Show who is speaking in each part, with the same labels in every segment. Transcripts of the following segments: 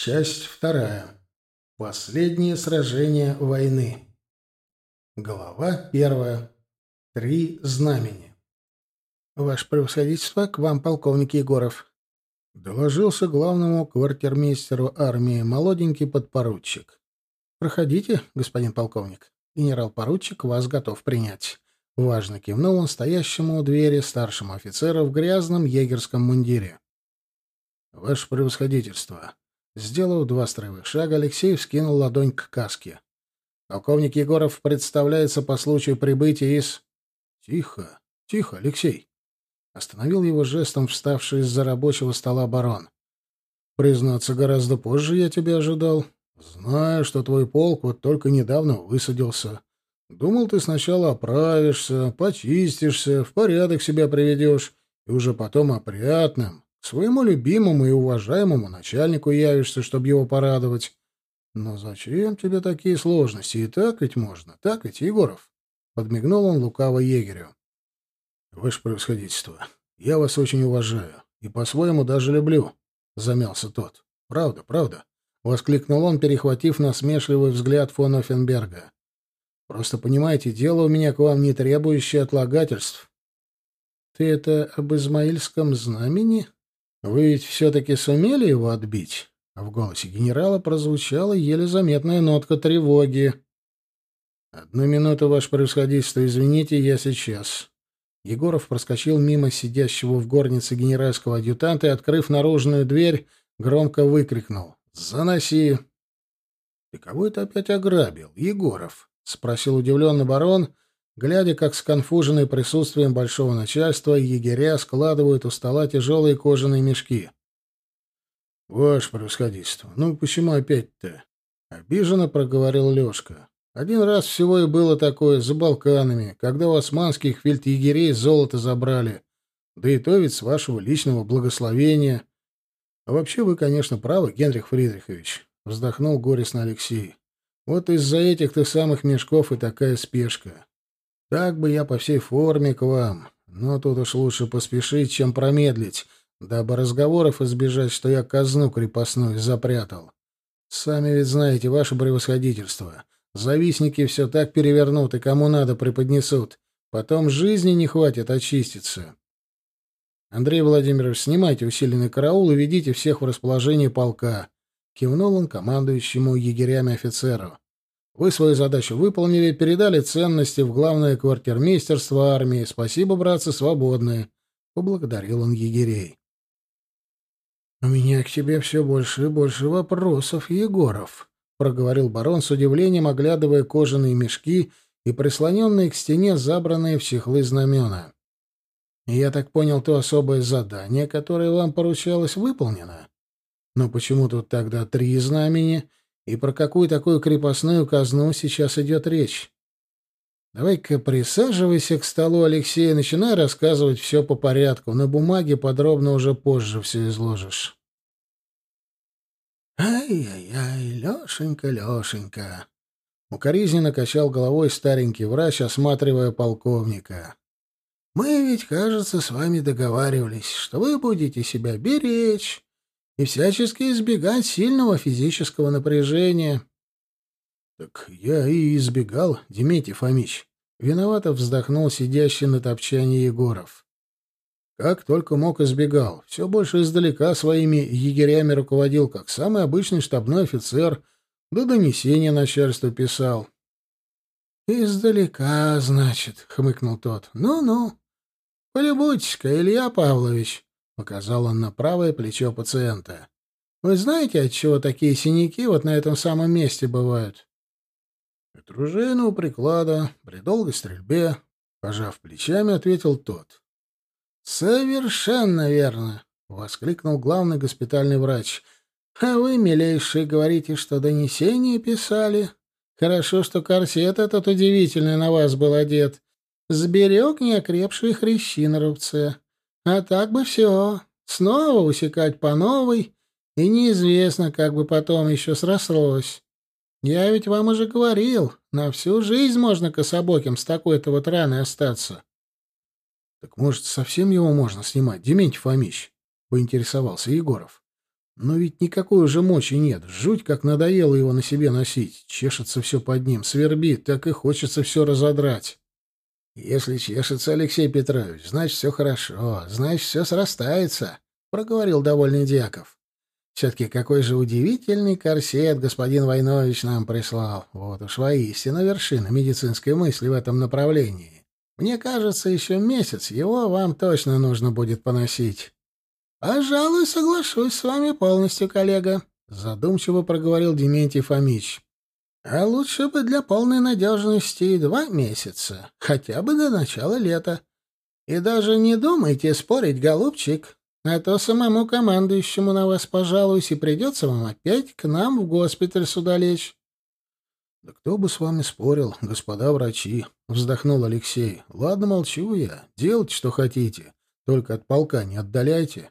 Speaker 1: Часть вторая. Последнее сражение войны. Глава первая. Три знамени.
Speaker 2: «Ваше превосходительство, к вам полковник Егоров», —
Speaker 1: доложился главному квартирмейстеру армии молоденький подпоручик.
Speaker 2: «Проходите, господин полковник. Генерал-поручик вас готов принять». Важно кивнул он стоящему у двери старшему офицеру в грязном егерском мундире.
Speaker 1: «Ваше превосходительство», Сделав два строевых шага, Алексей вскинул ладонь к каске. Полковник Егоров представляется по случаю прибытия из... Тихо, тихо, Алексей. Остановил его жестом вставший из-за рабочего стола барон. Признаться, гораздо позже я тебя ожидал. Знаю, что твой полк вот только недавно высадился. Думал, ты сначала оправишься, почистишься, в порядок себя приведешь, и уже потом опрятным, своему любимому и уважаемому начальнику явишься, чтобы его порадовать. Но зачем тебе такие сложности? И так ведь можно, так ведь, Егоров? Подмигнул он лукаво егерю. Ваше превосходительство, я вас очень уважаю и по-своему даже люблю, замялся тот. Правда, правда, воскликнул он, перехватив насмешливый взгляд фон Оффенберга. Просто понимаете, дело у меня к вам не требующее отлагательств.
Speaker 2: Ты это об Измаильском знамени?
Speaker 1: Вы ведь все-таки сумели его отбить? А в голосе генерала прозвучала еле заметная нотка тревоги. «Одну минуту, ваше превосходительство, извините, я сейчас». Егоров проскочил мимо сидящего в горнице генеральского адъютанта и, открыв наружную дверь, громко выкрикнул. «Заноси!» «Ты кого это опять ограбил, Егоров?» — спросил удивленный барон, глядя, как сконфуженные присутствием большого начальства егеря складывают у стола тяжелые кожаные мешки. — Ваше превосходительство, ну почему опять-то? — обиженно проговорил Лешка. — Один раз всего и было такое, за Балканами, когда у османских фельдъегерей золото забрали. Да и то ведь с вашего личного благословения. А вообще вы, конечно, правы, Генрих Фридрихович, — вздохнул горестно Алексей. — Вот из-за этих-то самых мешков и такая спешка. Так бы я по всей форме к вам, но тут уж лучше поспешить, чем промедлить, дабы разговоров избежать, что я казну крепостную запрятал. Сами ведь знаете, ваше превосходительство. Завистники все так перевернут и кому надо преподнесут. Потом жизни не хватит очиститься. Андрей Владимирович, снимайте усиленный караул и ведите всех в расположение полка. Кивнул он командующему егерями офицеру. Вы свою задачу выполнили, передали ценности в главное квартирмейстерство армии. Спасибо, братцы, свободные. Поблагодарил он егерей.
Speaker 2: — У меня к тебе все больше и больше вопросов, Егоров, — проговорил барон с удивлением, оглядывая кожаные мешки и прислоненные к стене забранные в чехлы знамена. — Я так понял, то особое задание, которое вам поручалось, выполнено? Но почему тут тогда три знамени и про какую такую крепостную казну сейчас идет речь? Давай-ка присаживайся к столу, Алексей, и начинай рассказывать все по порядку. На бумаге подробно уже позже все изложишь.
Speaker 1: «Ай-яй-яй, Лешенька, Лешенька!» Укоризненно качал головой старенький врач, осматривая полковника. «Мы ведь, кажется, с вами договаривались, что вы будете себя беречь, и всячески избегать сильного физического напряжения. — Так я и избегал, Дмитрий Фомич. Виновато вздохнул сидящий на топчане Егоров. Как только мог избегал. Все больше издалека своими егерями руководил, как самый обычный штабной офицер, да донесения начальству писал. «Издалека, значит», — хмыкнул тот. «Ну-ну. Полюбуйтесь-ка, Илья Павлович. Показал он на правое плечо пациента. «Вы знаете, от чего такие синяки вот на этом самом месте бывают?» «От ружейного приклада, при долгой стрельбе», — пожав плечами, ответил тот. «Совершенно верно», — воскликнул главный госпитальный врач. «А вы, милейшие, говорите, что донесения писали. Хорошо, что корсет этот удивительный на вас был одет. Сберег неокрепшие хрящи на рубце. А так бы все. Снова усекать по новой, и неизвестно, как бы потом еще срослось. Я ведь вам уже говорил, на всю жизнь можно кособоким с такой-то вот раной остаться. — Так, может, совсем его можно снимать, Дементий Фомич? — поинтересовался Егоров. Но ведь никакой уже мочи нет. Жуть, как надоело его на себе носить. Чешется все под ним, свербит, так и хочется все разодрать. «Если чешется, Алексей Петрович, значит, все хорошо, значит, все срастается», — проговорил довольный Дьяков. «Все-таки какой же удивительный корсет господин Войнович нам прислал. Вот уж воистину вершина медицинской мысли в этом направлении. Мне кажется, еще месяц его вам точно нужно будет поносить». «Пожалуй, соглашусь с вами полностью, коллега», — задумчиво проговорил Дементий Фомич. А лучше бы для полной надежности два месяца, хотя бы до начала лета. И даже не думайте спорить, голубчик, а то самому командующему на вас пожалуюсь, и придется вам опять к нам в госпиталь сюда лечь. — Да кто бы с вами спорил, господа врачи, — вздохнул Алексей. — Ладно, молчу я. Делайте, что хотите. Только от полка не отдаляйте.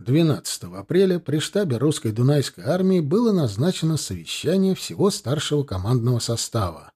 Speaker 1: 12 апреля при штабе русской Дунайской армии было назначено совещание всего старшего командного состава.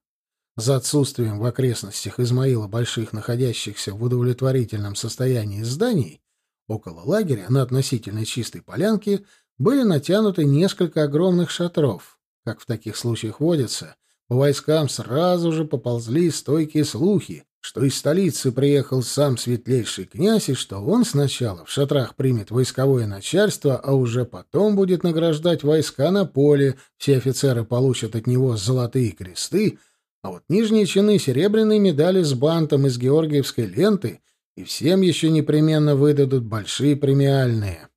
Speaker 1: За отсутствием в окрестностях Измаила больших находящихся в удовлетворительном состоянии зданий, около лагеря на относительно чистой полянке были натянуты несколько огромных шатров. Как в таких случаях водится, по войскам сразу же поползли стойкие слухи, что из столицы приехал сам светлейший князь, и что он сначала в шатрах примет войсковое начальство, а уже потом будет награждать войска на поле, все офицеры получат от него золотые кресты, а вот нижние чины — серебряные медали с бантом из георгиевской ленты, и всем еще непременно выдадут большие премиальные.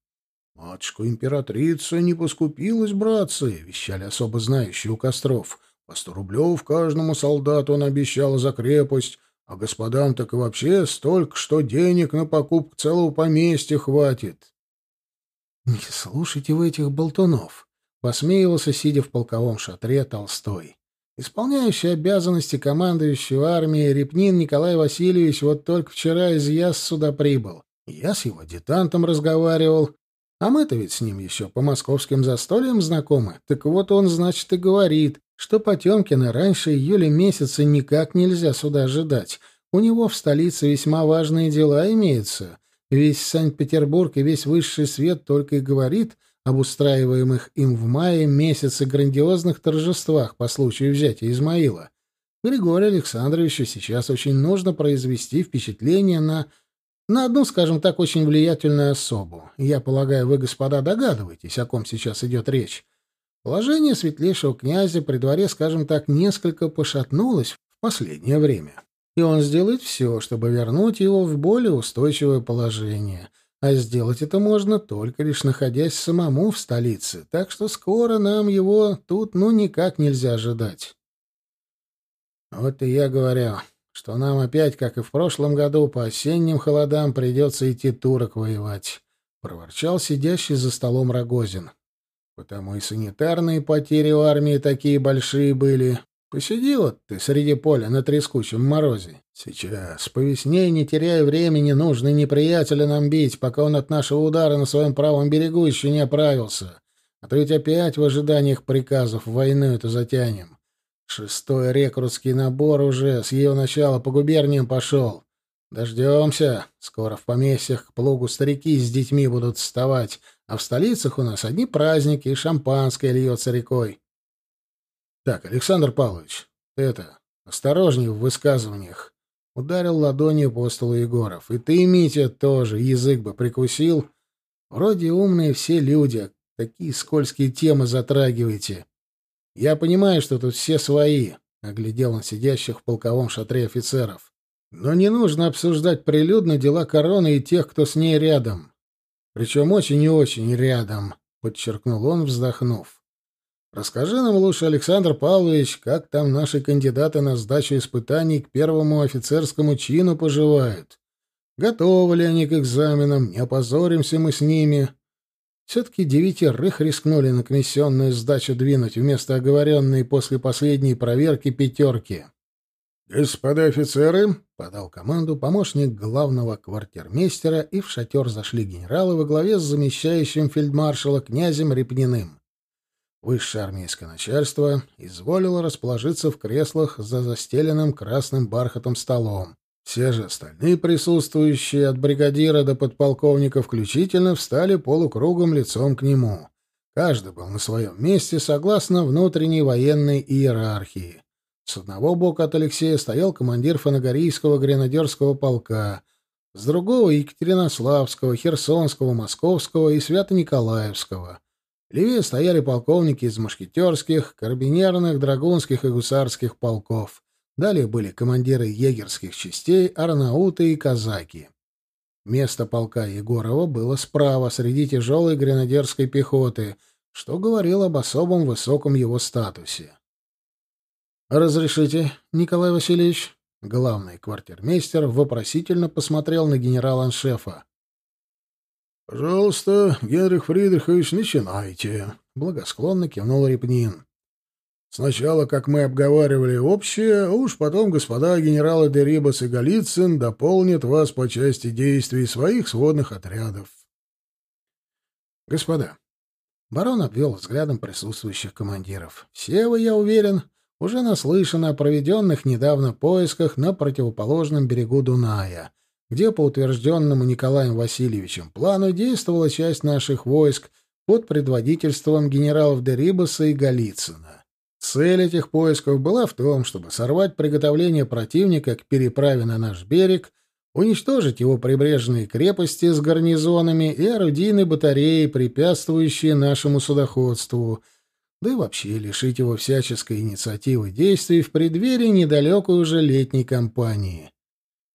Speaker 1: «Матушка-императрица не поскупилась, братцы», — вещали особо знающие у костров. «По сто рублев каждому солдату он обещал за крепость». А господам так и вообще столько, что денег на покупку целого поместья хватит. — Не слушайте вы этих болтунов, — посмеивался, сидя в полковом шатре Толстой. Исполняющий обязанности командующего армией Репнин Николай Васильевич вот только вчера из Яс сюда прибыл. Я с его детантом разговаривал, а мы-то ведь с ним еще по московским застольям знакомы. Так вот он, значит, и говорит, что Потемкина раньше июля месяца никак нельзя сюда ожидать. У него в столице весьма важные дела имеются. Весь Санкт-Петербург и весь высший свет только и говорит об устраиваемых им в мае месяце грандиозных торжествах по случаю взятия Измаила. Григорию Александровичу сейчас очень нужно произвести впечатление на... на одну, скажем так, очень влиятельную особу. Я полагаю, вы, господа, догадываетесь, о ком сейчас идет речь. Положение светлейшего князя при дворе, скажем так, несколько пошатнулось в последнее время, и он сделает все, чтобы вернуть его в более устойчивое положение. А сделать это можно только лишь находясь самому в столице, так что скоро нам его тут ну никак нельзя ожидать. Вот и я говорю, что нам опять, как и в прошлом году, по осенним холодам придется идти турок воевать, — проворчал сидящий за столом Рогозин. Потому и санитарные потери у армии такие большие были. Посиди вот ты среди поля на трескучем морозе. Сейчас, по весне, не теряя времени, нужно неприятеля нам бить, пока он от нашего удара на своем правом берегу еще не оправился. А то ведь опять в ожиданиях приказов войну это затянем. Шестой рекрутский набор уже с ее начала по губерниям пошел. Дождемся. Скоро в поместьях к плугу старики с детьми будут вставать, а в столицах у нас одни праздники, и шампанское льется рекой. Так, Александр Павлович, это, осторожней в высказываниях. Ударил ладонью по столу Егоров. И ты, Митя, тоже язык бы прикусил. Вроде умные все люди, такие скользкие темы затрагиваете. Я понимаю, что тут все свои, — оглядел он сидящих в полковом шатре офицеров. Но не нужно обсуждать прилюдно дела короны и тех, кто с ней рядом. Причем очень и очень рядом, — подчеркнул он, вздохнув. Расскажи нам лучше, Александр Павлович, как там наши кандидаты на сдачу испытаний к первому офицерскому чину поживают? Готовы ли они к экзаменам? Не опозоримся мы с ними? Все-таки девятерых рискнули на комиссионную сдачу двинуть вместо оговоренной после последней проверки пятерки. «Господа офицеры!» — подал команду помощник главного квартирмейстера, и в шатер зашли генералы во главе с замещающим фельдмаршала князем Репниным. Высшее армейское начальство изволило расположиться в креслах за застеленным красным бархатом столом. Все же остальные присутствующие, от бригадира до подполковника включительно, встали полукругом лицом к нему. Каждый был на своем месте согласно внутренней военной иерархии. С одного бока от Алексея стоял командир Фанагорийского гренадерского полка, с другого — Екатеринославского, Херсонского, Московского и Свято-Николаевского. Левее стояли полковники из мушкетерских, карабинерных, драгунских и гусарских полков. Далее были командиры егерских частей, арнауты и казаки. Место полка Егорова было справа, среди тяжелой гренадерской пехоты, что говорило об особом высоком его статусе. «Разрешите, Николай Васильевич?» Главный квартирмейстер вопросительно посмотрел на генерала-аншефа.
Speaker 2: «Пожалуйста, Генрих Фридрихович, начинайте», — благосклонно кивнул Репнин. «Сначала, как мы обговаривали, общее, а уж потом господа генералы Дерибас и Голицын дополнят вас по части действий своих сводных отрядов».
Speaker 1: «Господа», — барон обвел взглядом присутствующих командиров, — «все вы, я уверен, уже наслышаны о проведенных недавно поисках на противоположном берегу Дуная» где, по утвержденному Николаем Васильевичем плану, действовала часть наших войск под предводительством генералов Дерибаса и Голицына. Цель этих поисков была в том, чтобы сорвать приготовление противника к переправе на наш берег, уничтожить его прибрежные крепости с гарнизонами и орудийные батареи, препятствующие нашему судоходству, да и вообще лишить его всяческой инициативы действий в преддверии недалекой уже летней кампании.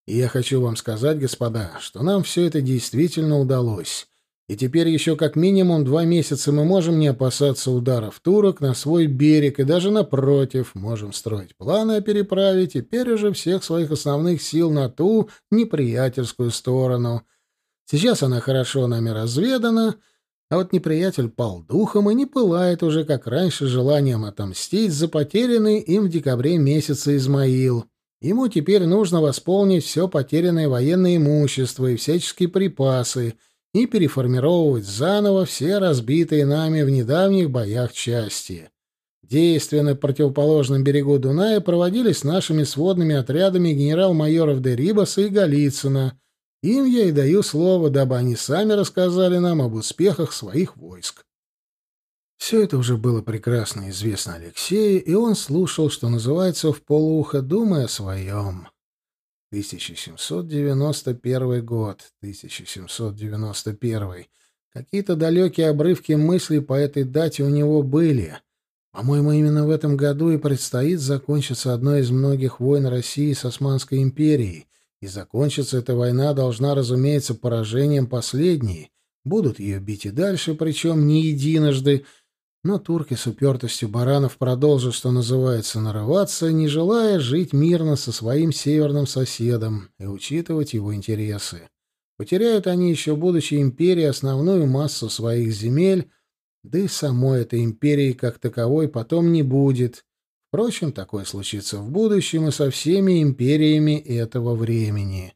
Speaker 1: И я хочу вам сказать, господа, что нам все это действительно удалось. И теперь еще как минимум два месяца мы можем не опасаться ударов турок на свой берег, и даже напротив, можем строить планы о переправе теперь уже всех своих основных сил на ту неприятельскую сторону. Сейчас она хорошо нами разведана, а вот неприятель пал духом и не пылает уже, как раньше, желанием отомстить за потерянный им в декабре месяце Измаил. Ему теперь нужно восполнить все потерянное военное имущество и всяческие припасы и переформировать заново все разбитые нами в недавних боях части. Действия на противоположном берегу Дуная проводились нашими сводными отрядами генерал-майоров де Рибаса и Голицына. Им я и даю слово, дабы они сами рассказали нам об успехах своих войск. Все это уже было прекрасно известно Алексею, и он слушал, что называется, в полуухо, думая о своем. 1791 год, 1791. Какие-то далекие обрывки мыслей по этой дате у него были. По-моему, именно в этом году и предстоит закончиться одной из многих войн России с Османской империей, и закончиться эта война должна, разумеется, поражением последней. Будут ее бить и дальше, причем не единожды, но турки с упертостью баранов продолжат, что называется, нарываться, не желая жить мирно со своим северным соседом и учитывать его интересы. Потеряют они еще, будучи империей, основную массу своих земель, да и самой этой империи как таковой потом не будет. Впрочем, такое случится в будущем и со всеми империями этого времени.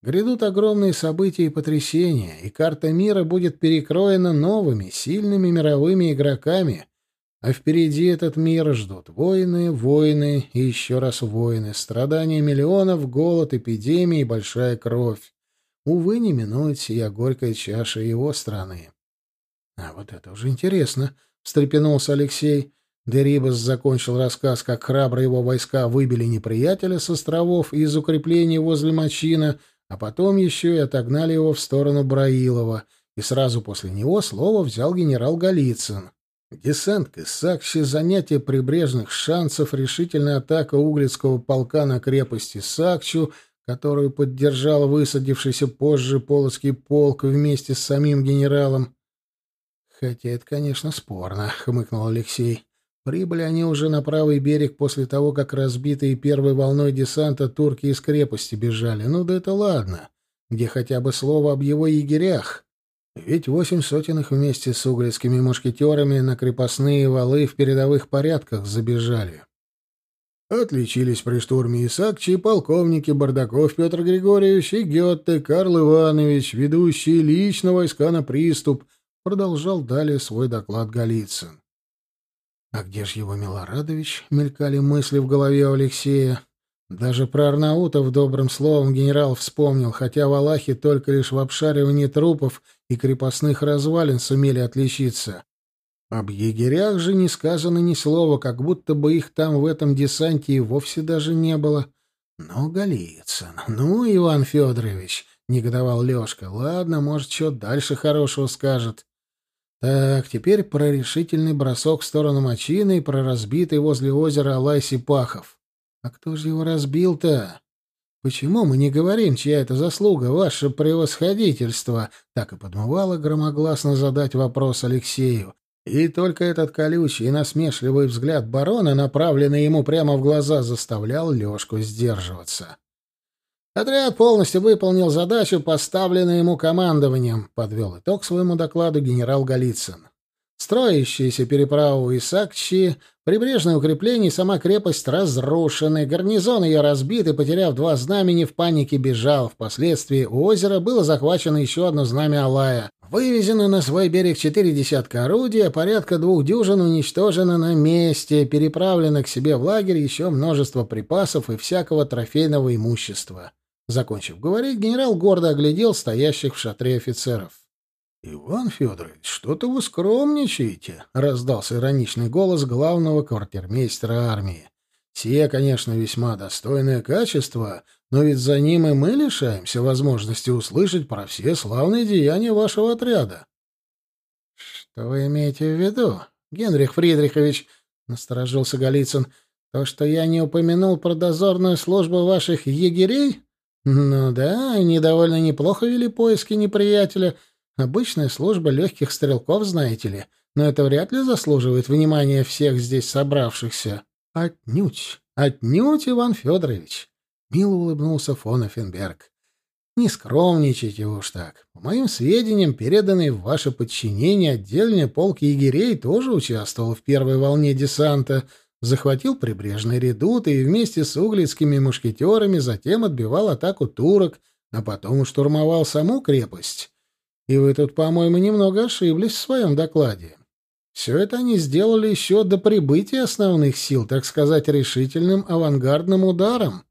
Speaker 1: Грядут огромные события и потрясения, и карта мира будет перекроена новыми, сильными мировыми игроками. А впереди этот мир ждут войны, войны и еще раз войны, страдания миллионов, голод, эпидемии и большая кровь. Увы, не минует сия горькая чаша его страны. — А вот это уже интересно, — встрепенулся Алексей. Дерибас закончил рассказ, как храбро его войска выбили неприятеля с островов из укреплений возле Мачина — а потом еще и отогнали его в сторону Браилова, и сразу после него слово взял генерал Голицын. Десант из Сакши, занятие прибрежных шансов, решительная атака углицкого полка на крепости Сакчу, которую поддержал высадившийся позже Полоцкий полк вместе с самим генералом. «Хотя это, конечно, спорно», — хмыкнул Алексей. Прибыли они уже на правый берег после того, как разбитые первой волной десанта турки из крепости бежали. Ну да это ладно. Где хотя бы слово об его егерях? Ведь восемь сотен их вместе с угольскими мушкетерами на крепостные валы в передовых порядках забежали. Отличились при штурме Исакчи полковники Бардаков Петр Григорьевич и Гетте Карл Иванович, ведущие лично войска на приступ, продолжал далее свой доклад Голицын. А где же его Милорадович? Мелькали мысли в голове у Алексея. Даже про Арнаутов добрым словом генерал вспомнил, хотя валахи только лишь в обшаривании трупов и крепостных развалин сумели отличиться. Об егерях же не сказано ни слова, как будто бы их там в этом десанте и вовсе даже не было. Ну, Голицын, ну, Иван Федорович, — негодовал Лешка, — ладно, может, что дальше хорошего скажет. Так, теперь про решительный бросок в сторону мочины и про разбитый возле озера Алайси Пахов. А кто же его разбил-то? Почему мы не говорим, чья это заслуга, ваше превосходительство? Так и подмывало громогласно задать вопрос Алексею. И только этот колючий и насмешливый взгляд барона, направленный ему прямо в глаза, заставлял Лёшку сдерживаться. Отряд полностью выполнил задачу, поставленную ему командованием, подвел итог своему докладу генерал Голицын. Строящиеся переправу Исакчи, прибрежные укрепления и сама крепость разрушены, гарнизон ее разбит и, потеряв два знамени, в панике бежал. Впоследствии у озера было захвачено еще одно знамя Алая. Вывезено на свой берег четыре десятка орудий, а порядка двух дюжин уничтожено на месте, переправлено к себе в лагерь еще множество припасов и всякого трофейного имущества. Закончив говорить, генерал гордо оглядел стоящих в шатре офицеров. — Иван Федорович, что-то вы скромничаете, — раздался ироничный голос главного квартирмейстера армии. — Все, конечно, весьма достойное качество, но ведь за ним и мы лишаемся возможности услышать про все славные деяния вашего отряда. — Что вы имеете в виду, Генрих Фридрихович? — насторожился Голицын. — То, что я не упомянул про дозорную службу ваших егерей? — ну да, они довольно неплохо вели поиски неприятеля. Обычная служба легких стрелков, знаете ли. Но это вряд ли заслуживает внимания всех здесь собравшихся. Отнюдь, отнюдь, Иван Федорович. Мило улыбнулся фон Эффенберг. Не скромничайте уж так. По моим сведениям, переданный в ваше подчинение отдельный полк егерей тоже участвовал в первой волне десанта — захватил прибрежный редут и вместе с углицкими мушкетерами затем отбивал атаку турок, а потом штурмовал саму крепость. И вы тут, по-моему, немного ошиблись в своем докладе. Все это они сделали еще до прибытия основных сил, так сказать, решительным авангардным ударом.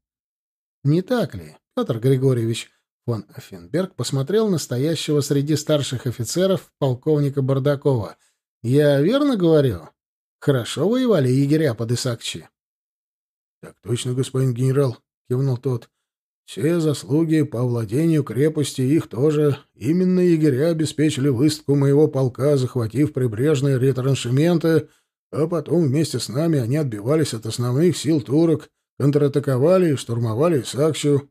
Speaker 1: Не так ли, Петр Григорьевич? Фон Афенберг посмотрел на стоящего среди старших офицеров полковника Бардакова. «Я верно говорю?» Хорошо воевали егеря под Исакчи. — Так точно, господин генерал, — кивнул тот. — Все заслуги по владению крепости их тоже. Именно егеря обеспечили высадку моего полка, захватив прибрежные ретраншементы, а потом вместе с нами они отбивались от основных сил турок, контратаковали и штурмовали Исакчу.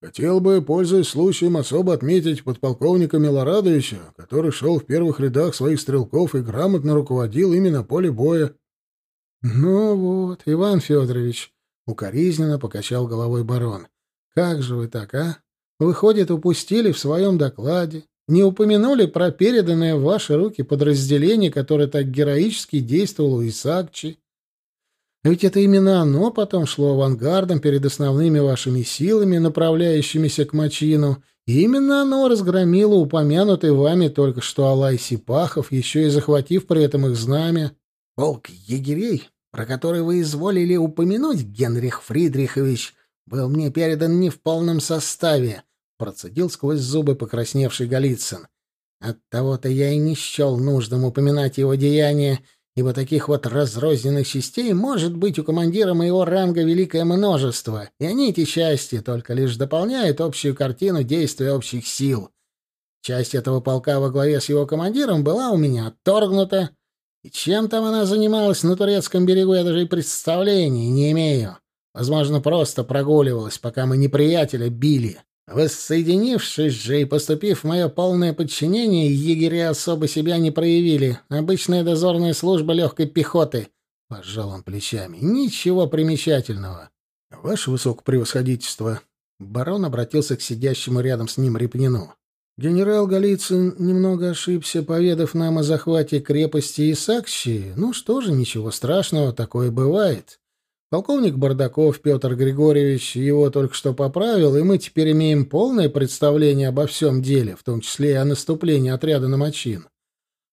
Speaker 1: Хотел бы, пользуясь случаем, особо отметить подполковника Милорадовича, который шел в первых рядах своих стрелков и грамотно руководил именно поле боя. — Ну вот, Иван Федорович, — укоризненно покачал головой барон, — как же вы так, а? Выходит, упустили в своем докладе, не упомянули про переданное в ваши руки подразделение, которое так героически действовало у Исакчи. Ведь это именно оно потом шло авангардом перед основными вашими силами, направляющимися к Мачину, и именно оно разгромило упомянутый вами только что Алай Сипахов, еще и захватив при этом их знамя. Полк егерей, про который вы изволили упомянуть, Генрих Фридрихович, был мне передан не в полном составе, процедил сквозь зубы покрасневший Голицын. Оттого-то я и не счел нужным упоминать его деяния, ибо таких вот разрозненных частей может быть у командира моего ранга великое множество, и они, эти части, только лишь дополняют общую картину действия общих сил. Часть этого полка во главе с его командиром была у меня отторгнута, и чем там она занималась на турецком берегу, я даже и представления не имею. Возможно, просто прогуливалась, пока мы неприятеля били. Воссоединившись же и поступив в мое полное подчинение, егеря особо себя не проявили. Обычная дозорная служба легкой пехоты. Пожал он плечами. Ничего примечательного. Ваше высокопревосходительство. Барон обратился к сидящему рядом с ним Репнину. Генерал Голицын немного ошибся, поведав нам о захвате крепости Исакщи. Ну что же, ничего страшного, такое бывает. Полковник Бардаков Петр Григорьевич его только что поправил, и мы теперь имеем полное представление обо всем деле, в том числе и о наступлении отряда на Мачин.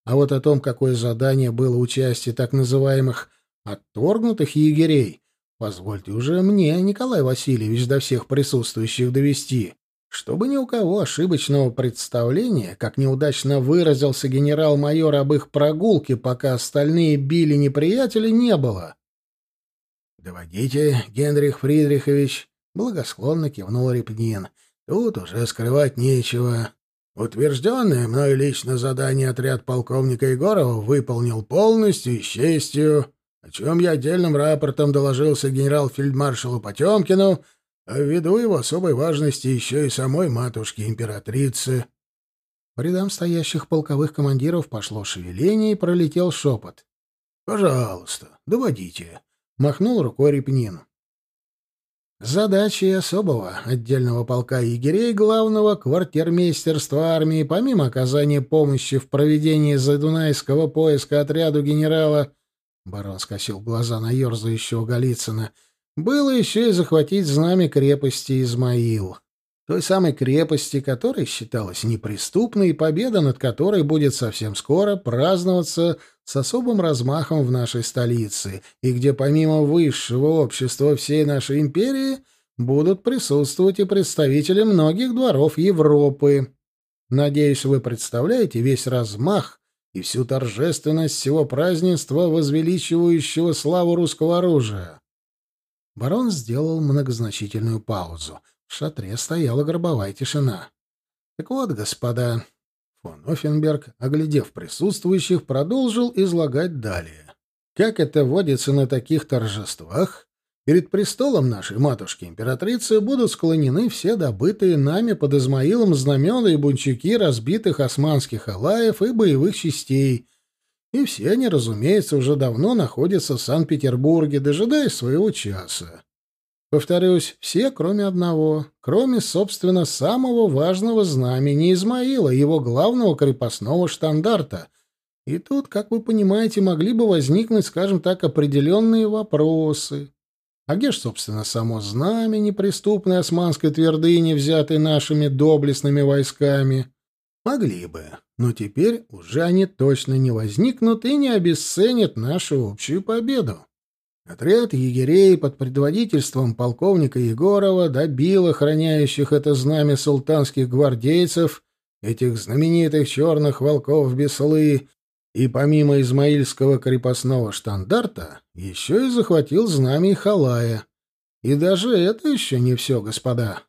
Speaker 1: А вот о том, какое задание было участие так называемых «отторгнутых егерей», Позвольте уже мне, Николай Васильевич, до всех присутствующих довести, чтобы ни у кого ошибочного представления, как неудачно выразился генерал-майор об их прогулке, пока остальные били неприятеля, не было. «Доводите, Генрих Фридрихович», — благосклонно кивнул Репнин. «Тут уже скрывать нечего. Утвержденное мною лично задание отряд полковника Егорова выполнил полностью и с честью, о чем я отдельным рапортом доложился генерал-фельдмаршалу Потемкину, а ввиду его особой важности еще и самой матушки-императрицы. По рядам стоящих полковых командиров пошло шевеление и пролетел шепот. «Пожалуйста, доводите», — махнул рукой Репнин. Задачей особого отдельного полка егерей главного квартирмейстерства армии, помимо оказания помощи в проведении задунайского поиска отряду генерала, барон скосил глаза на ерзающего Голицына, было еще и захватить знамя крепости Измаил той самой крепости, которая считалась неприступной, и победа над которой будет совсем скоро праздноваться с особым размахом в нашей столице, и где помимо высшего общества всей нашей империи будут присутствовать и представители многих дворов Европы. Надеюсь, вы представляете весь размах и всю торжественность всего празднества, возвеличивающего славу русского оружия. Барон сделал многозначительную паузу — в шатре стояла гробовая тишина. «Так вот, господа...» Фон Оффенберг, оглядев присутствующих, продолжил излагать далее. «Как это водится на таких торжествах, перед престолом нашей матушки-императрицы будут склонены все добытые нами под Измаилом знамена и бунчуки разбитых османских алаев и боевых частей, и все они, разумеется, уже давно находятся в Санкт-Петербурге, дожидаясь своего часа. Повторюсь, все, кроме одного, кроме, собственно, самого важного знамени Измаила, его главного крепостного штандарта. И тут, как вы понимаете, могли бы возникнуть, скажем так, определенные вопросы. А где ж, собственно, само знамя неприступной османской твердыни, взятой нашими доблестными войсками? Могли бы, но теперь уже они точно не возникнут и не обесценят нашу общую победу. Отряд егерей под предводительством полковника Егорова добил охраняющих это знамя султанских гвардейцев, этих знаменитых черных волков Беслы, и помимо измаильского крепостного штандарта еще и захватил знамя Халая. И даже это еще не все, господа.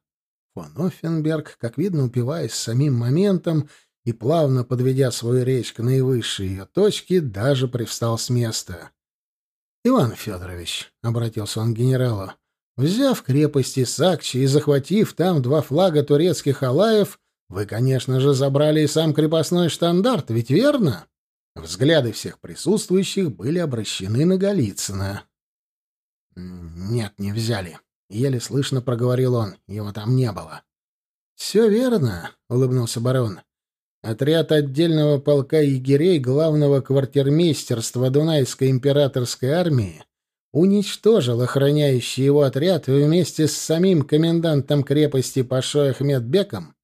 Speaker 1: Фон Оффенберг, как видно, упиваясь самим моментом и плавно подведя свою речь к наивысшей ее точке, даже привстал с места. Иван Федорович, — обратился он к генералу, — взяв крепости Сакчи и захватив там два флага турецких алаев, вы, конечно же, забрали и сам крепостной штандарт, ведь верно? Взгляды всех присутствующих были обращены на Голицына. «Нет, не взяли», — еле слышно проговорил он. «Его там не было». «Все верно», — улыбнулся барон. Отряд отдельного полка егерей главного квартирмейстерства Дунайской императорской армии уничтожил охраняющий его отряд вместе с самим комендантом крепости Пашой Ахмедбеком,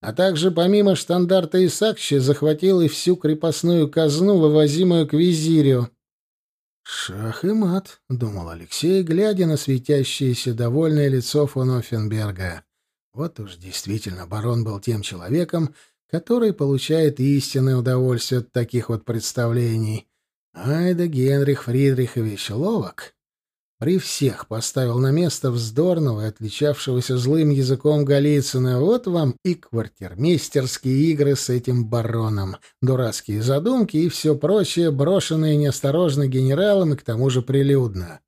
Speaker 1: а также помимо штандарта Исакчи захватил и всю крепостную казну, вывозимую к визирю. «Шах и мат», — думал Алексей, глядя на светящееся довольное лицо фон Оффенберга. Вот уж действительно барон был тем человеком, который получает истинное удовольствие от таких вот представлений. Ай да Генрих Фридрихович ловок. При всех поставил на место вздорного и отличавшегося злым языком Голицына. Вот вам и квартирмейстерские игры с этим бароном, дурацкие задумки и все прочее, брошенное неосторожно генералом и к тому же прилюдно.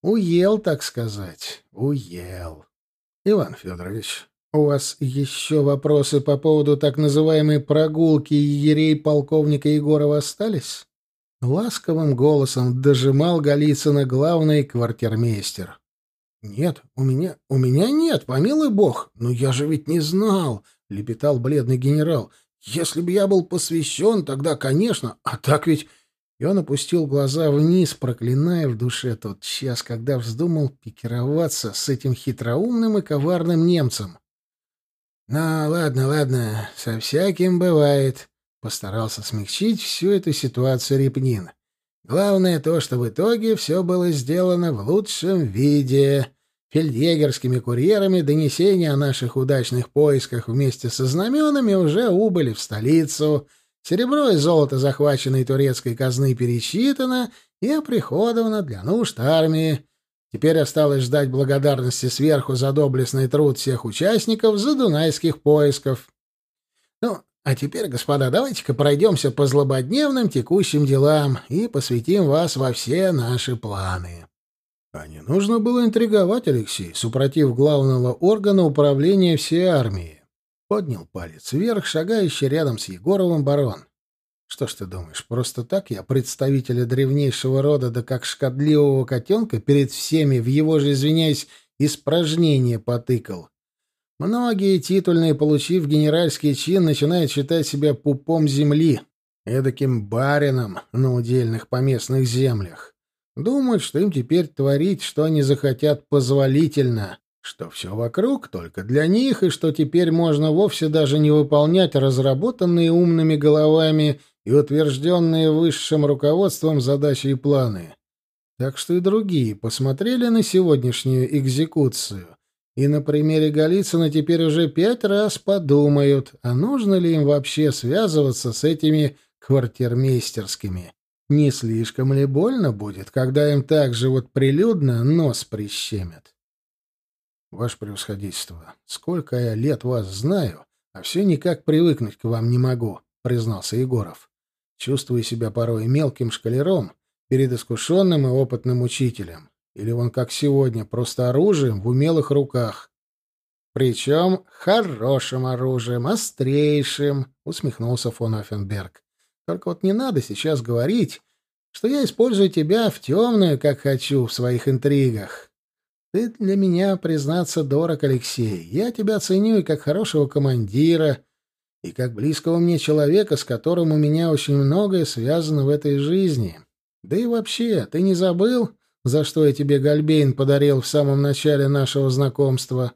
Speaker 1: Уел, так сказать, уел. Иван Федорович, «У вас еще вопросы по поводу так называемой прогулки егерей полковника Егорова остались?» Ласковым голосом дожимал Голицына главный квартирмейстер. «Нет, у меня... у меня нет, помилуй бог. Но я же ведь не знал», — лепетал бледный генерал. «Если бы я был посвящен, тогда, конечно. А так ведь...» И он опустил глаза вниз, проклиная в душе тот час, когда вздумал пикироваться с этим хитроумным и коварным немцем. «Ну, ладно, ладно, со всяким бывает», — постарался смягчить всю эту ситуацию Репнин. Главное то, что в итоге все было сделано в лучшем виде. Фельдъегерскими курьерами донесения о наших удачных поисках вместе со знаменами уже убыли в столицу. Серебро и золото захваченной турецкой казны пересчитано и оприходовано для нужд армии. Теперь осталось ждать благодарности сверху за доблестный труд всех участников задунайских поисков. Ну, а теперь, господа, давайте-ка пройдемся по злободневным текущим делам и посвятим вас во все наши планы. А не нужно было интриговать, Алексей, супротив главного органа управления всей армии. Поднял палец вверх, шагающий рядом с Егоровым барон. Что ж ты думаешь, просто так я представителя древнейшего рода, да как шкодливого котенка, перед всеми, в его же, извиняюсь, испражнение потыкал? Многие, титульные, получив генеральский чин, начинают считать себя пупом земли, эдаким барином на удельных поместных землях. Думают, что им теперь творить, что они захотят, позволительно что все вокруг только для них, и что теперь можно вовсе даже не выполнять разработанные умными головами и утвержденные высшим руководством задачи и планы. Так что и другие посмотрели на сегодняшнюю экзекуцию, и на примере Голицына теперь уже пять раз подумают, а нужно ли им вообще связываться с этими квартирмейстерскими. Не слишком ли больно будет, когда им так же вот прилюдно нос прищемят? «Ваше превосходительство, сколько я лет вас знаю, а все никак привыкнуть к вам не могу», — признался Егоров. «Чувствую себя порой мелким шкалером перед искушенным и опытным учителем. Или он, как сегодня, просто оружием в умелых руках». «Причем хорошим оружием, острейшим», — усмехнулся фон Оффенберг. «Только вот не надо сейчас говорить, что я использую тебя в темную, как хочу, в своих интригах. Ты для меня, признаться, дорог, Алексей. Я тебя ценю и как хорошего командира, и как близкого мне человека, с которым у меня очень многое связано в этой жизни. Да и вообще, ты не забыл, за что я тебе Гальбейн подарил в самом начале нашего знакомства?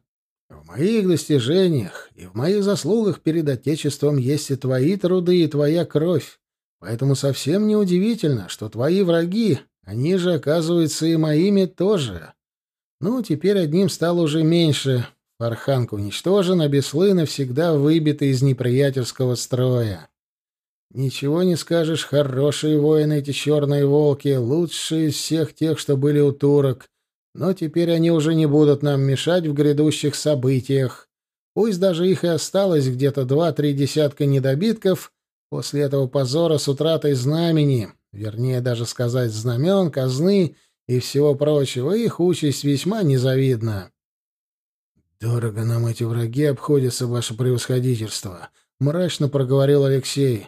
Speaker 1: В моих достижениях и в моих заслугах перед Отечеством есть и твои труды, и твоя кровь. Поэтому совсем не удивительно, что твои враги, они же, оказываются, и моими тоже. Ну, теперь одним стало уже меньше. Фарханг уничтожен, а Беслы навсегда выбиты из неприятельского строя. Ничего не скажешь, хорошие воины эти черные волки, лучшие из всех тех, что были у турок. Но теперь они уже не будут нам мешать в грядущих событиях. Пусть даже их и осталось где-то два-три десятка недобитков после этого позора с утратой знамени, вернее даже сказать знамен, казны — и всего прочего, их участь весьма незавидна. «Дорого нам эти враги обходятся, ваше превосходительство», — мрачно проговорил Алексей.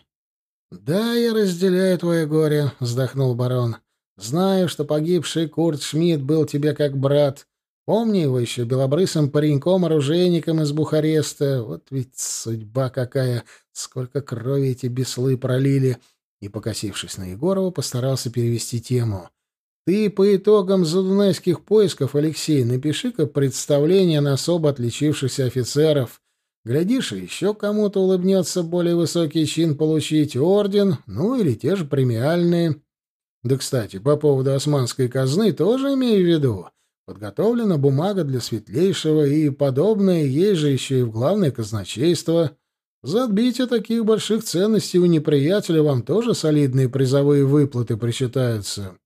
Speaker 1: «Да, я разделяю твое горе», — вздохнул барон. «Знаю, что погибший Курт Шмидт был тебе как брат. Помни его еще белобрысым пареньком-оружейником из Бухареста. Вот ведь судьба какая! Сколько крови эти беслы пролили!» И, покосившись на Егорова, постарался перевести тему. Ты по итогам задунайских поисков, Алексей, напиши-ка представление на особо отличившихся офицеров. Глядишь, еще кому-то улыбнется более высокий чин получить орден, ну или те же премиальные. Да, кстати, по поводу османской казны тоже имею в виду. Подготовлена бумага для светлейшего, и подобное есть же еще и в главное казначейство. За отбитие таких больших ценностей у неприятеля вам тоже солидные призовые выплаты причитаются.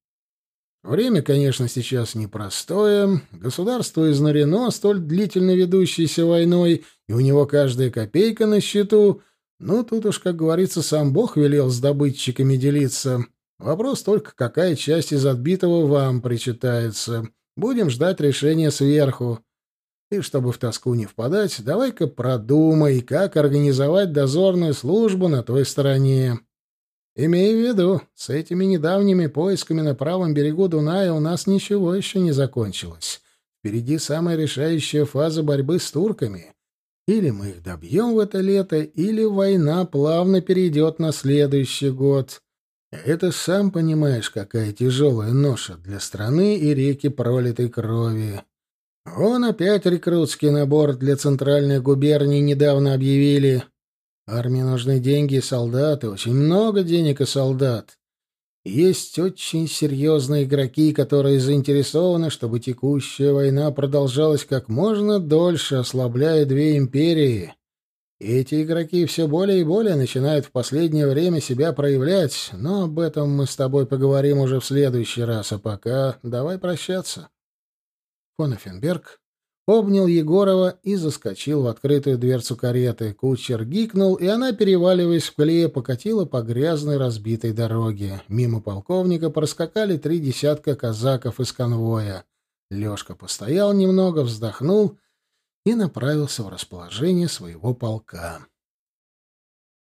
Speaker 1: Время, конечно, сейчас непростое. Государство изнурено столь длительно ведущейся войной, и у него каждая копейка на счету. Но тут уж, как говорится, сам Бог велел с добытчиками делиться. Вопрос только, какая часть из отбитого вам причитается. Будем ждать решения сверху. И чтобы в тоску не впадать, давай-ка продумай, как организовать дозорную службу на той стороне. Имей в виду, с этими недавними поисками на правом берегу Дуная у нас ничего еще не закончилось. Впереди самая решающая фаза борьбы с турками. Или мы их добьем в это лето, или война плавно перейдет на следующий год. Это сам понимаешь, какая тяжелая ноша для страны и реки пролитой крови. Вон опять рекрутский набор для центральной губернии недавно объявили. Армии нужны деньги и солдаты, очень много денег и солдат. Есть очень серьезные игроки, которые заинтересованы, чтобы текущая война продолжалась как можно дольше, ослабляя две империи. И эти игроки все более и более начинают в последнее время себя проявлять, но об этом мы с тобой поговорим уже в следующий раз, а пока давай прощаться. Фон обнял Егорова и заскочил в открытую дверцу кареты. Кучер гикнул, и она, переваливаясь в колее, покатила по грязной разбитой дороге. Мимо полковника проскакали три десятка казаков из конвоя. Лёшка постоял немного, вздохнул и направился в расположение своего полка.